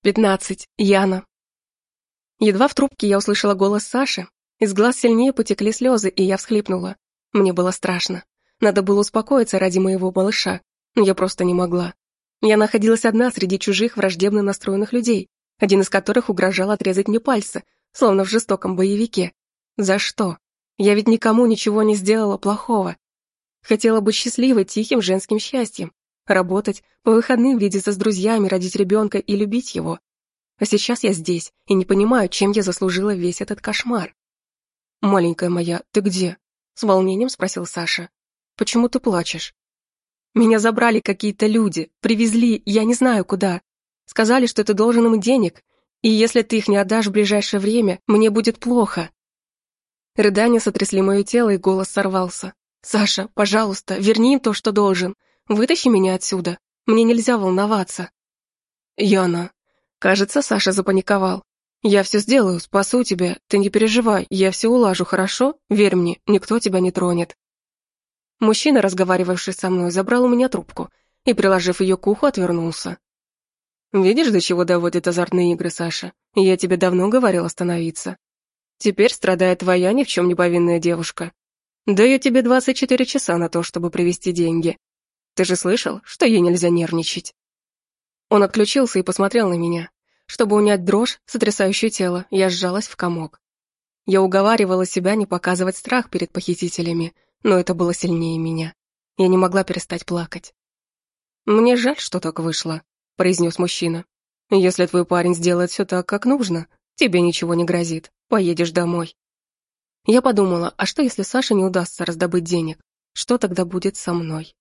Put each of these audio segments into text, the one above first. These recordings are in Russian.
Пятнадцать. Яна. Едва в трубке я услышала голос Саши, из глаз сильнее потекли слезы, и я всхлипнула. Мне было страшно. Надо было успокоиться ради моего малыша, но я просто не могла. Я находилась одна среди чужих враждебно настроенных людей, один из которых угрожал отрезать мне пальцы, словно в жестоком боевике. За что? Я ведь никому ничего не сделала плохого. Хотела быть счастливой, тихим женским счастьем, работать, по выходным видеться с друзьями, родить ребенка и любить его. А сейчас я здесь и не понимаю, чем я заслужила весь этот кошмар. «Маленькая моя, ты где?» — с волнением спросил Саша. «Почему ты плачешь?» «Меня забрали какие-то люди, привезли, я не знаю куда. Сказали, что ты должен им денег, и если ты их не отдашь в ближайшее время, мне будет плохо». Рыдания сотрясли мое тело, и голос сорвался. «Саша, пожалуйста, верни им то, что должен. Вытащи меня отсюда. Мне нельзя волноваться». «Яна». Кажется, Саша запаниковал. «Я все сделаю, спасу тебя. Ты не переживай, я все улажу, хорошо? Верь мне, никто тебя не тронет». Мужчина, разговаривавший со мной, забрал у меня трубку и, приложив ее к уху, отвернулся. «Видишь, до чего доводят азартные игры, Саша? Я тебе давно говорил остановиться. Теперь страдает твоя ни в чем не повинная девушка. Даю тебе 24 часа на то, чтобы привести деньги. Ты же слышал, что ей нельзя нервничать?» Он отключился и посмотрел на меня. Чтобы унять дрожь, сотрясающую тело, я сжалась в комок. Я уговаривала себя не показывать страх перед похитителями, но это было сильнее меня. Я не могла перестать плакать. «Мне жаль, что так вышло», — произнес мужчина. «Если твой парень сделает все так, как нужно, тебе ничего не грозит, поедешь домой». Я подумала, а что, если Саше не удастся раздобыть денег? Что тогда будет со мной?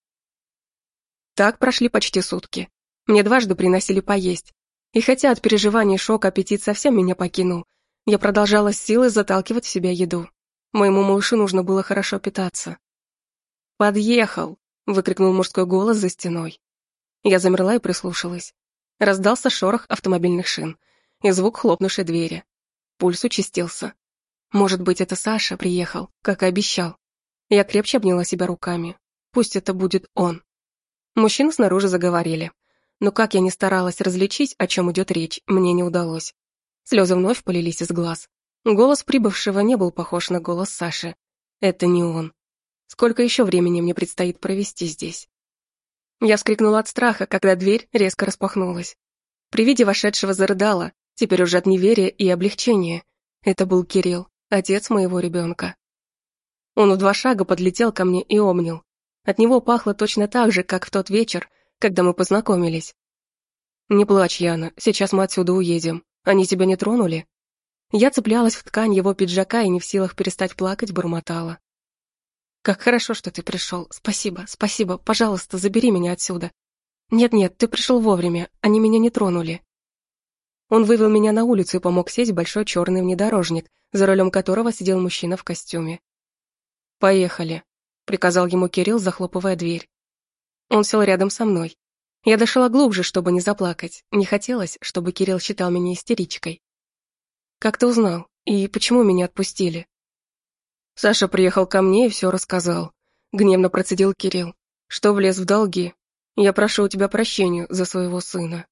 Так прошли почти сутки. Мне дважды приносили поесть. И хотя от переживаний и шока аппетит совсем меня покинул, я продолжала с силой заталкивать в себя еду. Моему малышу нужно было хорошо питаться. «Подъехал!» — выкрикнул мужской голос за стеной. Я замерла и прислушалась. Раздался шорох автомобильных шин и звук хлопнувшей двери. Пульс участился. Может быть, это Саша приехал, как и обещал. Я крепче обняла себя руками. Пусть это будет он. Мужчины снаружи заговорили. Но как я ни старалась различить, о чем идет речь, мне не удалось. Слезы вновь полились из глаз. Голос прибывшего не был похож на голос Саши. Это не он. Сколько еще времени мне предстоит провести здесь? Я вскрикнула от страха, когда дверь резко распахнулась. При виде вошедшего зарыдала, теперь уже от неверия и облегчения. Это был Кирилл, отец моего ребенка. Он в два шага подлетел ко мне и обнял. От него пахло точно так же, как в тот вечер, когда мы познакомились. «Не плачь, Яна, сейчас мы отсюда уедем. Они тебя не тронули?» Я цеплялась в ткань его пиджака и не в силах перестать плакать, бормотала. «Как хорошо, что ты пришел. Спасибо, спасибо. Пожалуйста, забери меня отсюда. Нет-нет, ты пришел вовремя. Они меня не тронули». Он вывел меня на улицу и помог сесть в большой черный внедорожник, за рулем которого сидел мужчина в костюме. «Поехали», приказал ему Кирилл, захлопывая дверь. Он сел рядом со мной. Я дошла глубже, чтобы не заплакать. Не хотелось, чтобы Кирилл считал меня истеричкой. «Как ты узнал? И почему меня отпустили?» Саша приехал ко мне и все рассказал. Гневно процедил Кирилл. «Что влез в долги? Я прошу у тебя прощения за своего сына».